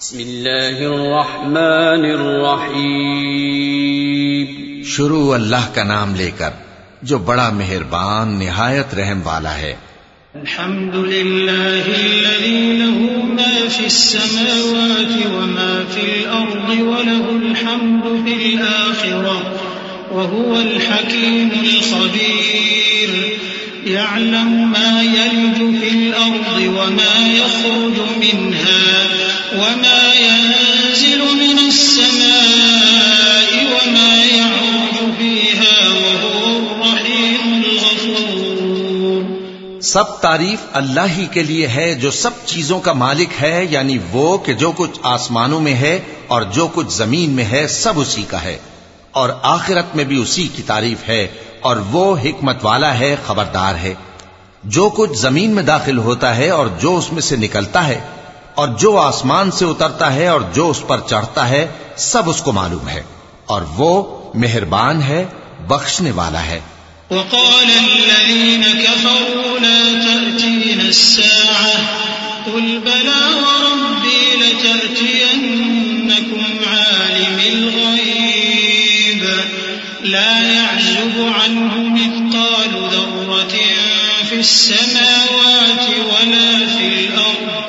بسم الله الرحمن الرحيم شروع اللہ کا نام لے کر جو بڑا مہربان نہایت رحم والا ہے۔ الحمد لله الذي له ما في السماوات وما في الأرض وله الحمد في الآخرة وهو الحكيم الخبير. يعلم ما يلج في الأرض وما يخرج منها. وما ينزل من السماء وما يعرج فيها وهو الرحيم الغفور. سب تعریف اللہ ہی کے لیے ہے جو سب چیزوں کا مالک ہے یعنی وہ کہ جو کچھ آسمانوں میں ہے اور جو کچھ زمین میں ہے، سب اسی کا ہے۔ اور آخرت میں بھی اسی کی تعریف ہے اور وہ حکمت والا ہے، خبردار ہے۔ جو کچھ زمین میں داخل ہوتا ہے اور جو اس میں سے نکلتا ہے اور جو آسمان سے اترتا ہے اور جو اس پر چڑھتا ہے، سب اس کو معلوم ہے۔ اور وہ مہربان ہے، بخشنے والا ہے۔ وقال الذين كفروا لا تأتين الساعة، قل بلى وربي لتأتينكم عالم الغيب، لا يعزب عنه مثقال ذرة في السماوات ولا في الأرض.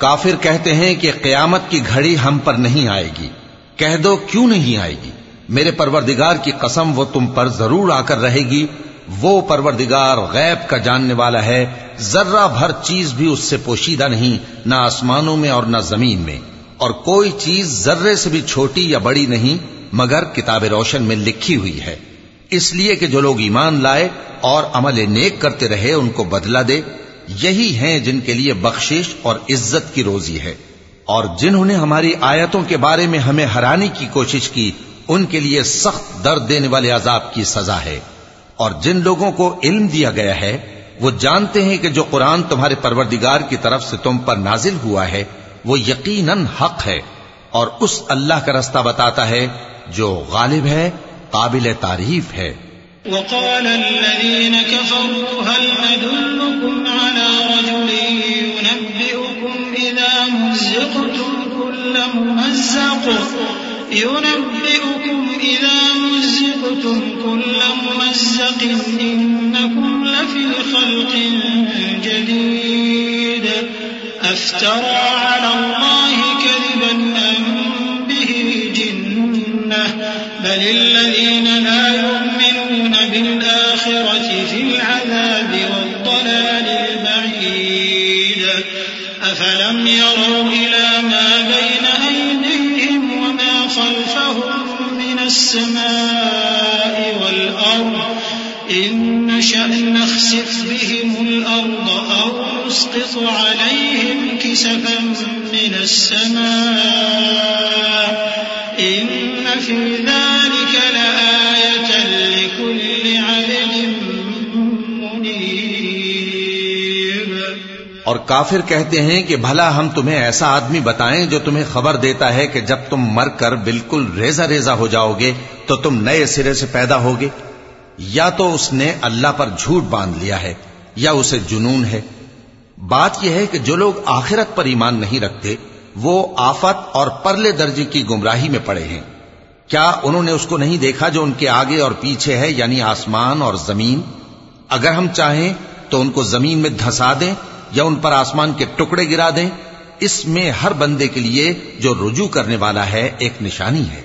کافر کہتے ہیں کہ قیامت کی گھڑی ہم پر نہیں آئے گی۔ کہہ دو کیوں نہیں آئے گی؟ میرے پروردگار کی قسم وہ تم پر ضرور آ کر رہے گی۔ وہ پروردگار غیب کا جاننے والا ہے۔ ذرہ بھر چیز بھی اس سے پوشیدہ نہیں، نہ آسمانوں میں اور نہ زمین میں۔ اور کوئی چیز ذرے سے بھی چھوٹی یا بڑی نہیں، مگر کتاب روشن میں لکھی ہوئی ہے۔ اس لیے کہ جو لوگ ایمان لائے اور عمل نیک کرتے رہے، ان کو بدلہ دے۔ یہی ہیں جن کے لیے بخشش اور عزت کی روزی ہے۔ اور جنہوں نے ہماری آیتوں کے بارے میں ہمیں ہرانے کی کوشش کی، ان کے لیے سخت درد دینے والے عذاب کی سزا ہے۔ اور جن لوگوں کو علم دیا گیا ہے، وہ جانتے ہیں کہ جو قرآن تمہارے پروردگار کی طرف سے تم پر نازل ہوا ہے، وہ یقیناً حق ہے۔ اور اس اللہ کا رستہ بتاتا ہے جو غالب ہے، قابل تعریف ہے۔ وقال الذين كفروا هل ندلكم على رجل ينبئكم إذا مزقتم كل ممزق؟ ينبئكم إذا مزقتم كل ممزق إنكم لفي خلق جديد. أفترى على الله كذبا أم به جنة؟ بل الذين السماء والأرض إن نشأ نخسف بهم الأرض أو نسقط عليهم كسفا من السماء. إن في ذلك لآية لكل عبد اور کافر کہتے ہیں کہ بھلا ہم تمہیں ایسا آدمی بتائیں جو تمہیں خبر دیتا ہے کہ جب تم مر کر بالکل ریزہ ریزہ ہو جاؤ گے تو تم نئے سرے سے پیدا ہوگے۔ یا تو اس نے اللہ پر جھوٹ باندھ لیا ہے یا اسے جنون ہے۔ بات یہ ہے کہ جو لوگ آخرت پر ایمان نہیں رکھتے، وہ آفت اور پرلے درجے کی گمراہی میں پڑے ہیں۔ کیا انہوں نے اس کو نہیں دیکھا جو ان کے آگے اور پیچھے ہے یعنی آسمان اور زمین؟ اگر ہم چاہیں تو ان کو زمین میں دھسا دیں یا ان پر آسمان کے ٹکڑے گرا دیں، اس میں ہر بندے کے لیے جو رجوع کرنے والا ہے ایک نشانی ہے۔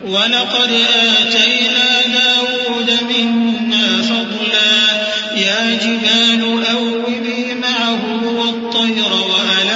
وَلَقَدْ آتَيْنَا دَاوُودَ مِنَّا فَضْلًا، يَا جِبَالُ أوبي مَعَهُ وَالطَّيْرَ وَأَلَا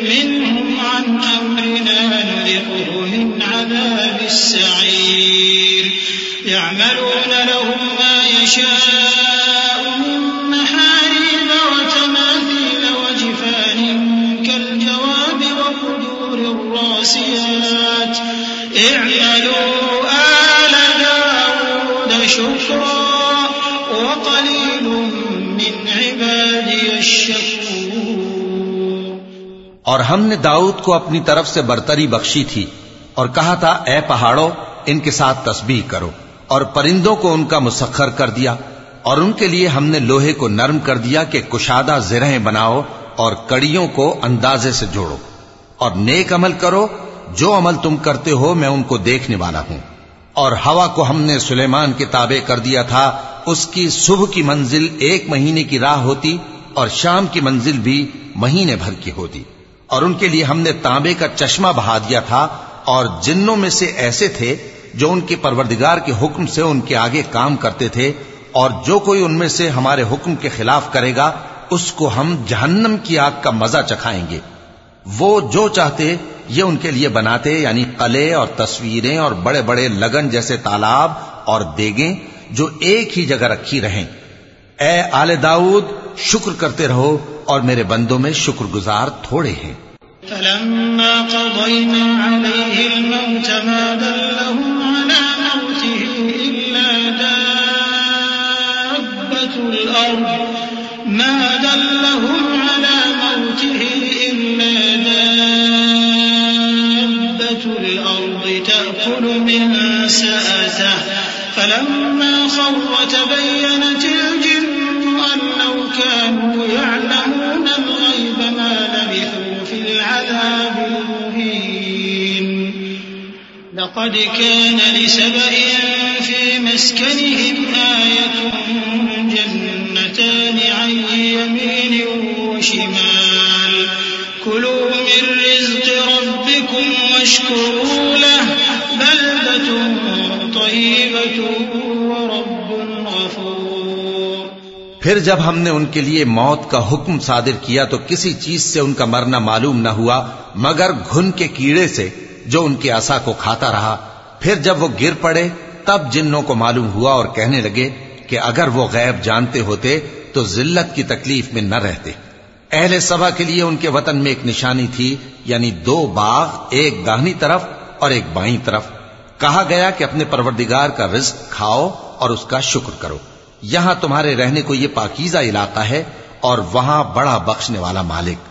السعير. يعملون له ما يشاء من محاريب وتماثيل وجفان كالجواب وقدور الراسيات. اعملوا آل داود شكرا وقليل من عبادي الشكور. اور ہم نے داؤد کو اپنی طرف سے برتری بخشی تھی۔ اور کہا تھا، اے پہاڑوں، ان کے ساتھ تسبیح کرو اور پرندوں کو ان کا مسخر کر دیا اور ان کے لیے ہم نے لوہے کو نرم کر دیا کہ کشادہ زرہیں بناؤ اور کڑیوں کو اندازے سے جوڑو اور نیک عمل کرو، جو عمل تم کرتے ہو میں ان کو دیکھنے والا ہوں. اور ہوا کو ہم نے سلیمان کے تابع کر دیا تھا، اس کی صبح کی منزل ایک مہینے کی راہ ہوتی اور شام کی منزل بھی مہینے بھر کی ہوتی اور ان کے لیے ہم نے تانبے کا چشمہ بہا دیا تھا اور جنوں میں سے ایسے تھے جو ان کے پروردگار کے حکم سے ان کے آگے کام کرتے تھے، اور جو کوئی ان میں سے ہمارے حکم کے خلاف کرے گا، اس کو ہم جہنم کی آگ کا مزہ چکھائیں گے۔ وہ جو چاہتے، یہ ان کے لیے بناتے یعنی قلعے اور تصویریں اور بڑے بڑے لگن جیسے تالاب اور دیگیں جو ایک ہی جگہ رکھی رہیں۔ اے آل داؤد، شکر کرتے رہو اور میرے بندوں میں شکر گزار تھوڑے ہیں۔ فلما قضينا عليه الموت ما دلهم على موته إلا دابة الأرض. ما دلهم على موته إلا دابة الأرض تأكل من سأته فلما خر تبينت الجن أن لو كانوا يعلمون لقد كان لسبأ في مسكنهم آية جنتان عن يمين وشمال. كلوا من رزق ربكم واشكروا له، بلدة طيبة ورب غفور. پھر جب ہم نے ان کے لیے موت کا حکم صادر کیا تو کسی چیز سے ان کا مرنا معلوم نہ ہوا، مگر گھن کے کیڑے سے جو ان کے عصا کو کھاتا رہا، پھر جب وہ گر پڑے، تب جنوں کو معلوم ہوا اور کہنے لگے کہ اگر وہ غیب جانتے ہوتے، تو ذلت کی تکلیف میں نہ رہتے۔ اہل سبا کے لیے ان کے وطن میں ایک نشانی تھی یعنی دو باغ، ایک داہنی طرف اور ایک بائیں طرف۔ کہا گیا کہ اپنے پروردگار کا رزق کھاؤ اور اس کا شکر کرو۔ یہاں تمہارے رہنے کو یہ پاکیزہ علاقہ ہے اور وہاں بڑا بخشنے والا مالک۔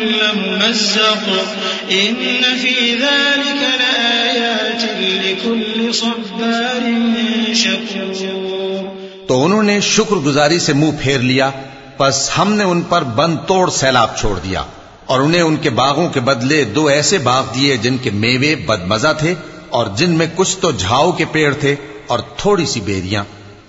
كل ممزق. إن في ذلك لآيات لكل صبار شكور. تو انہوں نے شکر گزاری سے منہ پھیر لیا، پس ہم نے ان پر بند توڑ سیلاب چھوڑ دیا، اور انہیں ان کے باغوں کے بدلے دو ایسے باغ دیے جن کے میوے بدمزہ تھے اور جن میں کچھ تو جھاؤ کے پیڑ تھے اور تھوڑی سی بیریاں۔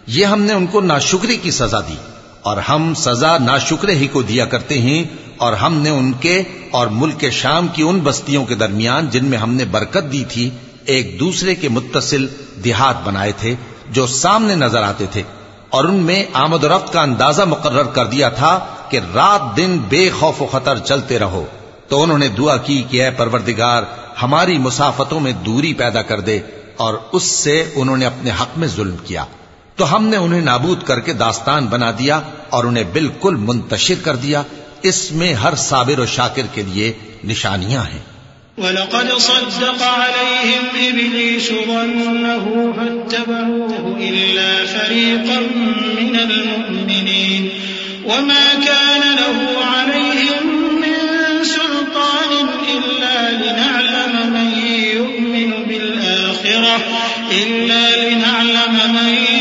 یہ ہم نے ان کو ناشکری کی سزا دی۔ اور ہم سزا ناشکرے ہی کو دیا کرتے ہیں اور ہم نے ان کے اور ملک شام کی ان بستیوں کے درمیان جن میں ہم نے برکت دی تھی، ایک دوسرے کے متصل دیہات بنائے تھے جو سامنے نظر آتے تھے اور ان میں آمد و رفت کا اندازہ مقرر کر دیا تھا کہ رات دن بے خوف و خطر چلتے رہو۔ تو انہوں نے دعا کی کہ اے پروردگار، ہماری مسافتوں میں دوری پیدا کر دے اور اس سے انہوں نے اپنے حق میں ظلم کیا۔ تو ہم نے انہیں نابود کر کے داستان بنا دیا اور انہیں بالکل منتشر کر دیا۔ اس میں ہر صابر و شاکر کے لیے نشانیاں ہیں۔ ولقد صدق عليهم إبليس ظنه فاتبعوه إلا فريقا من المؤمنين وما كان له عليهم من سلطان إلا لنعلم من يؤمن بالآخرة، إلا لنعلم من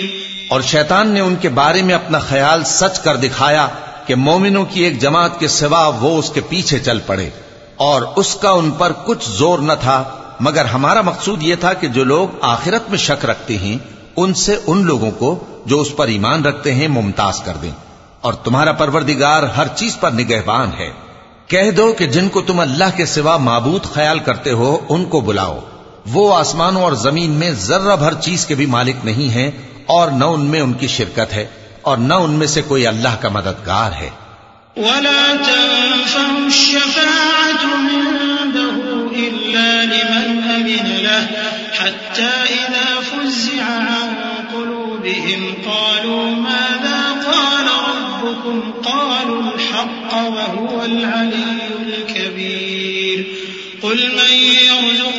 اور شیطان نے ان کے بارے میں اپنا خیال سچ کر دکھایا کہ مومنوں کی ایک جماعت کے سوا وہ اس کے پیچھے چل پڑے اور اس کا ان پر کچھ زور نہ تھا، مگر ہمارا مقصود یہ تھا کہ جو لوگ آخرت میں شک رکھتے ہیں، ان سے ان لوگوں کو جو اس پر ایمان رکھتے ہیں ممتاز کر دیں۔ اور تمہارا پروردگار ہر چیز پر نگہبان ہے۔ کہہ دو کہ جن کو تم اللہ کے سوا معبود خیال کرتے ہو، ان کو بلاؤ۔ وہ آسمانوں اور زمین میں ذرہ بھر چیز کے بھی مالک نہیں ہیں اور نہ ان میں ان کی شرکت ہے اور نہ ان میں سے کوئی اللہ کا مددگار ہے۔ ولا تنفع الشفاعة عنده إلا لمن أذن له حتى إذا فزع عن قلوبهم قالوا ماذا قال ربكم قالوا الحق وهو العلي الكبير قل من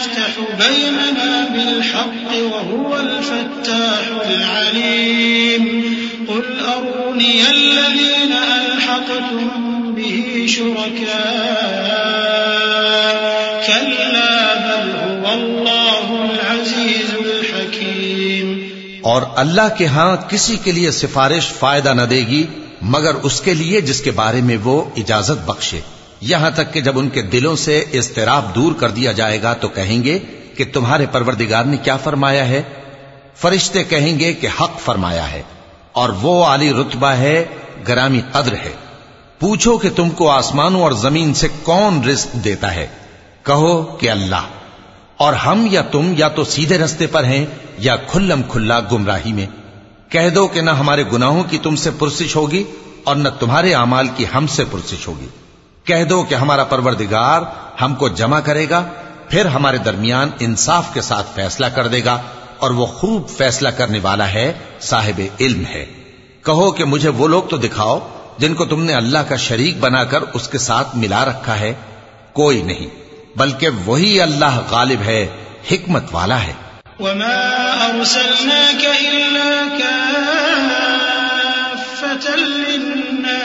يفتح بيننا بالحق وهو الفتاح العليم. قل أروني الذين ألحقتم به شركاء. كلا بل هو الله العزيز الحكيم. اور اللہ کے ہاں کسی کے لیے سفارش فائدہ نہ دے گی، مگر اس کے لیے جس کے بارے میں وہ اجازت بخشے۔ یہاں تک کہ جب ان کے دلوں سے اضطراب دور کر دیا جائے گا تو کہیں گے کہ تمہارے پروردگار نے کیا فرمایا ہے؟ فرشتے کہیں گے کہ حق فرمایا ہے، اور وہ عالی رتبہ ہے، گرامی قدر ہے۔ پوچھو کہ تم کو آسمانوں اور زمین سے کون رزق دیتا ہے؟ کہو کہ اللہ۔ اور ہم یا تم یا تو سیدھے رستے پر ہیں یا کھلم کھلا گمراہی میں۔ کہہ دو کہ نہ ہمارے گناہوں کی تم سے پرسش ہوگی اور نہ تمہارے اعمال کی ہم سے پرسش ہوگی۔ کہہ دو کہ ہمارا پروردگار ہم کو جمع کرے گا، پھر ہمارے درمیان انصاف کے ساتھ فیصلہ کر دے گا، اور وہ خوب فیصلہ کرنے والا ہے، صاحب علم ہے۔ کہو کہ مجھے وہ لوگ تو دکھاؤ جن کو تم نے اللہ کا شریک بنا کر اس کے ساتھ ملا رکھا ہے۔ کوئی نہیں، بلکہ وہی اللہ غالب ہے، حکمت والا ہے۔ وما أرسلناك إلا كافة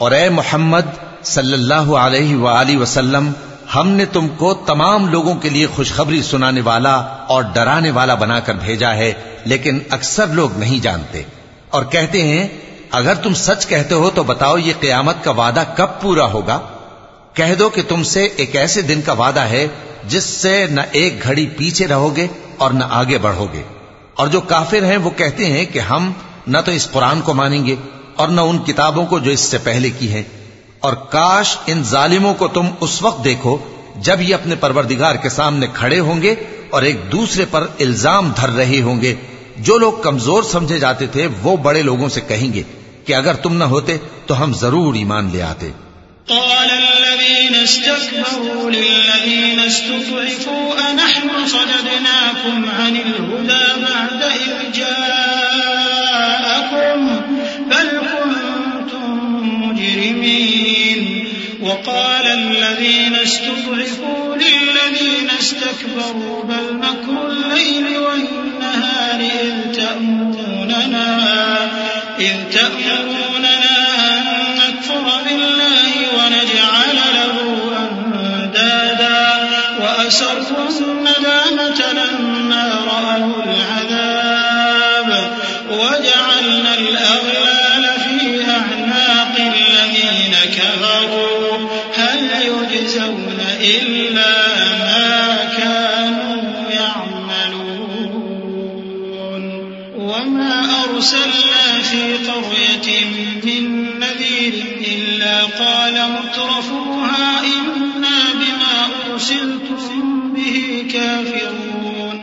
اور اے محمد صلی اللہ علیہ وآلہ وسلم، ہم نے تم کو تمام لوگوں کے لیے خوشخبری سنانے والا اور ڈرانے والا بنا کر بھیجا ہے، لیکن اکثر لوگ نہیں جانتے۔ اور کہتے ہیں، اگر تم سچ کہتے ہو تو بتاؤ یہ قیامت کا وعدہ کب پورا ہوگا؟ کہہ دو کہ تم سے ایک ایسے دن کا وعدہ ہے جس سے نہ ایک گھڑی پیچھے رہو گے اور نہ آگے بڑھو گے۔ اور جو کافر ہیں وہ کہتے ہیں کہ ہم نہ تو اس قرآن کو مانیں گے۔ اور نہ ان کتابوں کو جو اس سے پہلے کی ہیں۔ اور کاش ان ظالموں کو تم اس وقت دیکھو جب یہ اپنے پروردگار کے سامنے کھڑے ہوں گے اور ایک دوسرے پر الزام دھر رہے ہوں گے۔ جو لوگ کمزور سمجھے جاتے تھے وہ بڑے لوگوں سے کہیں گے کہ اگر تم نہ ہوتے تو ہم ضرور ایمان لے آتے۔ قال الذين استكبروا للذين استضعفوا أنحن صددناكم عن الهدى بعد إذ جاءكم؟ بل مجرمين وقال الذين استضعفوا للذين استكبروا بل مكر الليل والنهار إذ تأمروننا إذ تأمروننا يجزون إلا ما كانوا يعملون وما أرسلنا في قرية من نذير إلا قال مترفوها إنا بما أرسلتم به كافرون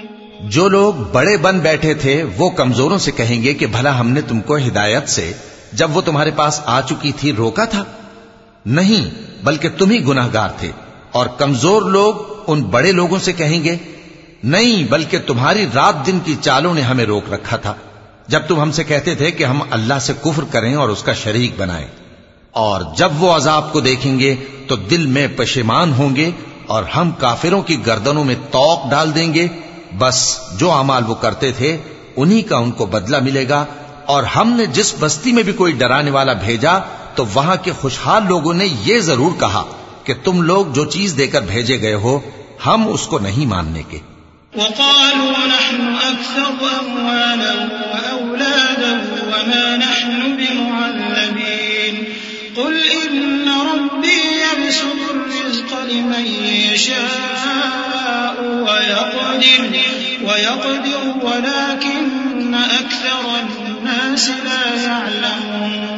جو لوگ بڑے بن بیٹھے تھے، وہ کمزوروں سے کہیں گے کہ بھلا ہم نے تم کو ہدایت سے، جب وہ تمہارے پاس آ چکی تھی، روکا تھا؟ نہیں بلکہ تم ہی گناہ گار تھے اور کمزور لوگ ان بڑے لوگوں سے کہیں گے، نہیں بلکہ تمہاری رات دن کی چالوں نے ہمیں روک رکھا تھا۔ جب تم ہم سے کہتے تھے کہ ہم اللہ سے کفر کریں اور اس کا شریک بنائیں، اور جب وہ عذاب کو دیکھیں گے تو دل میں پشیمان ہوں گے اور ہم کافروں کی گردنوں میں توق ڈال دیں گے۔ بس جو اعمال وہ کرتے تھے، انہی کا ان کو بدلہ ملے گا اور ہم نے جس بستی میں بھی کوئی ڈرانے والا بھیجا تو وہاں کے خوشحال لوگوں نے یہ ضرور کہا کہ تم لوگ جو چیز دے کر بھیجے گئے ہو، ہم اس کو نہیں ماننے کے۔ وقالوا نحن أكثر أموالا وأولادا وما نحن بمعذبين. قل إن ربي يبسط الرزق لمن يشاء ويقدر ويقدر، ولكن أكثر الناس لا يعلمون.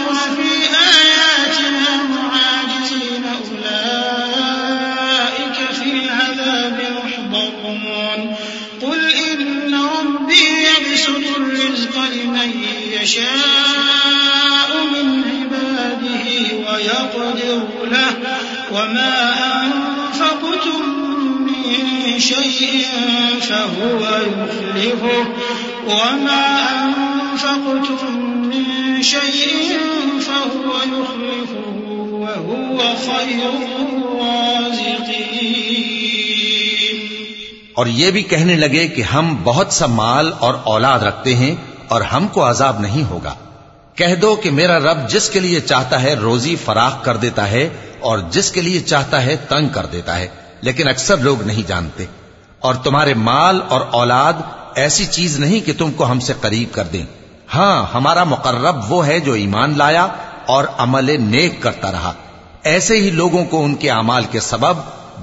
شيء فهو يخلفه وما أنفقتم من شيء فهو يخلفه وهو خير الرازقين. اور یہ بھی کہنے لگے کہ ہم بہت سا مال اور اولاد رکھتے ہیں اور ہم کو عذاب نہیں ہوگا۔ کہہ دو کہ میرا رب جس کے لیے چاہتا ہے روزی فراخ کر دیتا ہے اور جس کے لیے چاہتا ہے تنگ کر دیتا ہے۔ لیکن اکثر لوگ نہیں جانتے۔ اور تمہارے مال اور اولاد ایسی چیز نہیں کہ تم کو ہم سے قریب کر دیں۔ ہاں ہمارا مقرب وہ ہے جو ایمان لایا اور عمل نیک کرتا رہا۔ ایسے ہی لوگوں کو ان کے اعمال کے سبب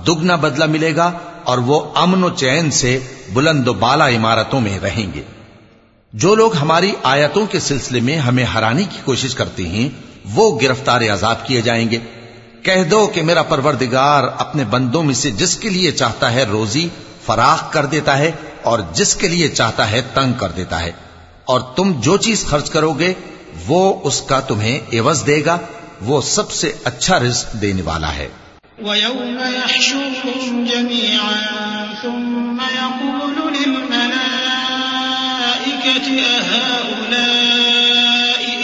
دگنا بدلہ ملے گا اور وہ امن و چین سے بلند و بالا عمارتوں میں رہیں گے۔ جو لوگ ہماری آیتوں کے سلسلے میں ہمیں ہرانے کی کوشش کرتے ہیں، وہ گرفتار عذاب کیے جائیں گے۔ کہہ دو کہ میرا پروردگار اپنے بندوں میں سے جس کے لیے چاہتا ہے روزی فراخ کر دیتا ہے اور جس کے لیے چاہتا ہے تنگ کر دیتا ہے۔ اور تم جو چیز خرچ کرو گے، وہ اس کا تمہیں عوض دے گا۔ وہ سب سے اچھا رزق دینے والا ہے۔ ويوم يحشرهم جميعا ثم يقول للملائكة أهؤلاء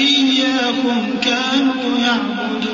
إياكم كانوا يعبدون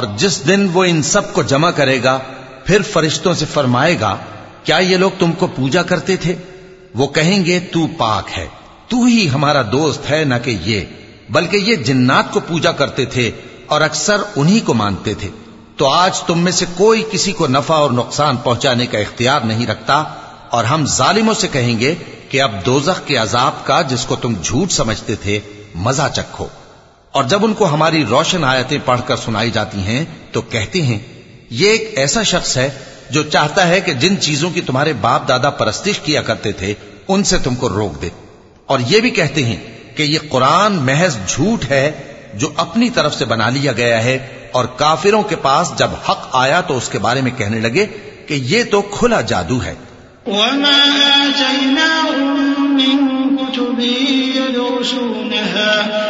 اور جس دن وہ ان سب کو جمع کرے گا، پھر فرشتوں سے فرمائے گا، کیا یہ لوگ تم کو پوجا کرتے تھے؟ وہ کہیں گے، تو پاک ہے، تو ہی ہمارا دوست ہے، نہ کہ یہ، بلکہ یہ جنات کو پوجا کرتے تھے اور اکثر انہی کو مانتے تھے۔ تو آج تم میں سے کوئی کسی کو نفع اور نقصان پہنچانے کا اختیار نہیں رکھتا، اور ہم ظالموں سے کہیں گے کہ اب دوزخ کے عذاب کا، جس کو تم جھوٹ سمجھتے تھے، مزہ چکھو۔ اور جب ان کو ہماری روشن آیتیں پڑھ کر سنائی جاتی ہیں تو کہتے ہیں، یہ ایک ایسا شخص ہے جو چاہتا ہے کہ جن چیزوں کی تمہارے باپ دادا پرستش کیا کرتے تھے، ان سے تم کو روک دے۔ اور یہ بھی کہتے ہیں کہ یہ قرآن محض جھوٹ ہے جو اپنی طرف سے بنا لیا گیا ہے اور کافروں کے پاس جب حق آیا تو اس کے بارے میں کہنے لگے کہ یہ تو کھلا جادو ہے۔ وما آتيناهم من كتب يدرسونها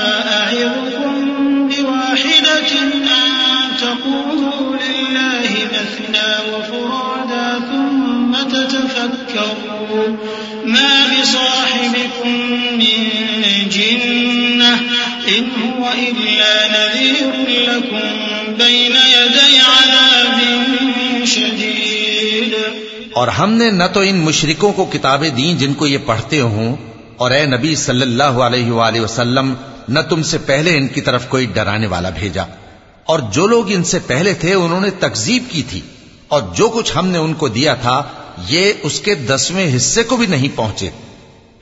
هو إلا نذير لكم بين يدي عذاب شديد اور ہم نے نہ تو ان مشرکوں کو کتابیں دیں جن کو یہ پڑھتے ہوں، اور اے نبی صلی اللہ علیہ وآلہ وسلم، نہ تم سے پہلے ان کی طرف کوئی ڈرانے والا بھیجا۔ اور جو لوگ ان سے پہلے تھے، انہوں نے تکذیب کی تھی، اور جو کچھ ہم نے ان کو دیا تھا، یہ اس کے دسویں حصے کو بھی نہیں پہنچے۔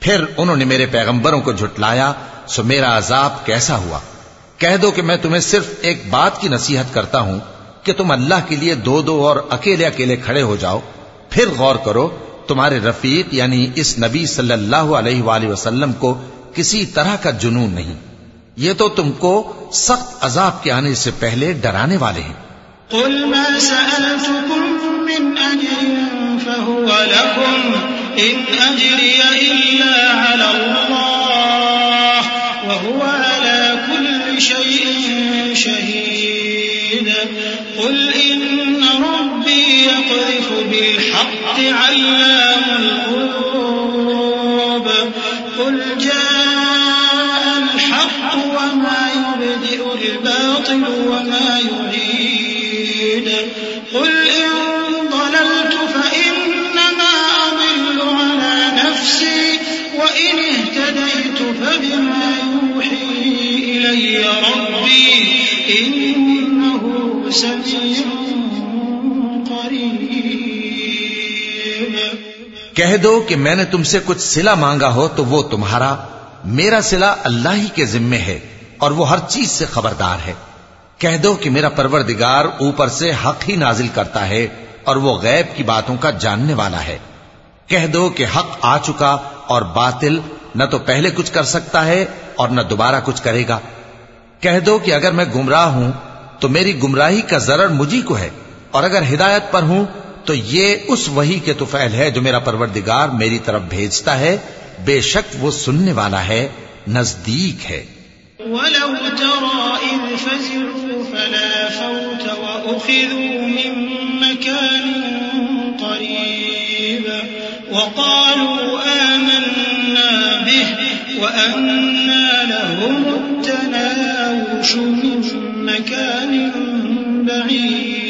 پھر انہوں نے میرے پیغمبروں کو جھٹلایا سو میرا عذاب کیسا ہوا؟ کہہ دو کہ میں تمہیں صرف ایک بات کی نصیحت کرتا ہوں کہ تم اللہ کے لیے دو دو اور اکیلے اکیلے کھڑے ہو جاؤ۔ پھر غور کرو، تمہارے رفیق یعنی اس نبی صلی اللہ علیہ وآلہ وسلم کو کسی طرح کا جنون نہیں۔ یہ تو تم کو سخت عذاب کے آنے سے پہلے ڈرانے والے ہیں۔ قل ما سألتكم من أجر فهو لكم، إن أجري إلا على الله۔ وهو على كل شيء شهيد. قل إن ربي يقذف بالحق علام الغيوب. قل جاء الحق وما يبدئ الباطل وما يعيد کہہ دو کہ میں نے تم سے کچھ سلا مانگا ہو تو وہ تمہارا، میرا سلا اللہ ہی کے ذمے ہے اور وہ ہر چیز سے خبردار ہے۔ کہہ دو کہ میرا پروردگار اوپر سے حق ہی نازل کرتا ہے اور وہ غیب کی باتوں کا جاننے والا ہے۔ کہہ دو کہ حق آ چکا اور باطل نہ تو پہلے کچھ کر سکتا ہے اور نہ دوبارہ کچھ کرے گا۔ کہہ دو کہ اگر میں گمراہ ہوں تو میری گمراہی کا ضرر مجھی کو ہے اور اگر ہدایت پر ہوں تو یہ اس وہی کے توفیل ہے جو میرا پروردگار میری طرف بھیجتا ہے۔ بے شک وہ سننے والا ہے، نزدیک ہے۔ ولو ترى إذ فزعوا فلا فوت وأخذوا من مكان قريب وقالوا آمنا به وأنا لهم التناوش من مكان بعيد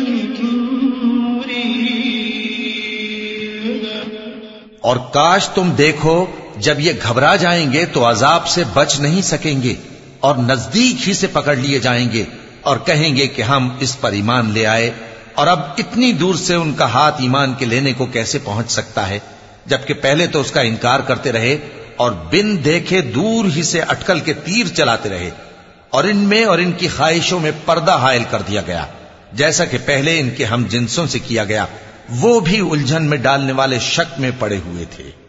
اور کاش تم دیکھو، جب یہ گھبرا جائیں گے تو عذاب سے بچ نہیں سکیں گے اور نزدیک ہی سے پکڑ لیے جائیں گے اور کہیں گے کہ ہم اس پر ایمان لے آئے۔ اور اب اتنی دور سے ان کا ہاتھ ایمان کے لینے کو کیسے پہنچ سکتا ہے؟ جبکہ پہلے تو اس کا انکار کرتے رہے اور بن دیکھے دور ہی سے اٹکل کے تیر چلاتے رہے۔ اور ان میں اور ان کی خواہشوں میں پردہ حائل کر دیا گیا۔ جیسا کہ پہلے ان کے ہم جنسوں سے کیا گیا۔ وہ بھی الجھن میں ڈالنے والے شک میں پڑے ہوئے تھے۔